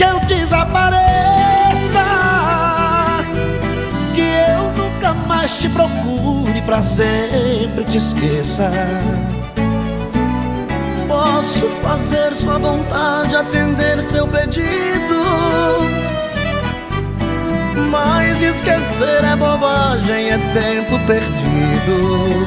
que eu desapareça Que eu nunca mais te procure pra sempre te esqueça. Posso fazer sua vontade, atender seu pedido Mas esquecer é bobagem, é tempo perdido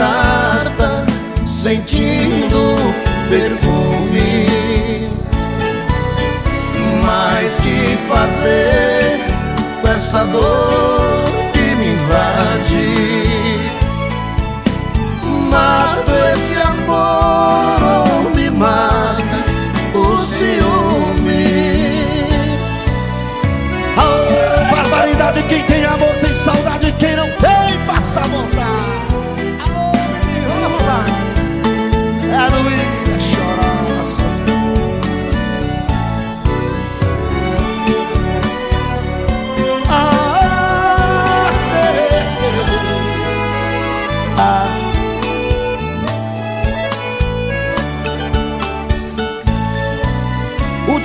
carta sentindo perfume. Mas que fazer com essa dor que me invade? Mato esse amor ou me mata o ciúme? Oh, barbaridade, quem tem amor tem saudade, quem não tem passa vontade.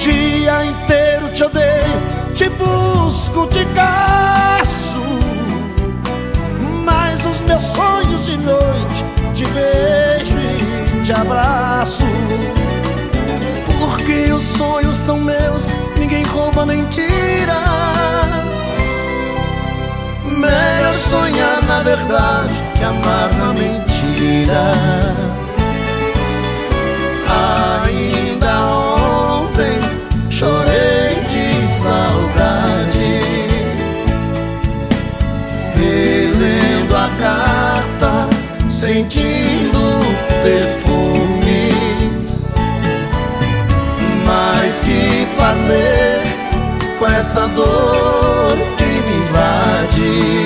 Dia inteiro te odeio, te busco, te caço. Mas os meus sonhos de noite te beijo e te abraço. Porque os sonhos são meus, ninguém rouba nem tira. Melhor sonhar na verdade que amar na mentira sentindo perfume. Mas que fazer com essa dor que me invade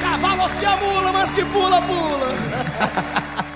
cavalo se é mula, mas que pula, pula.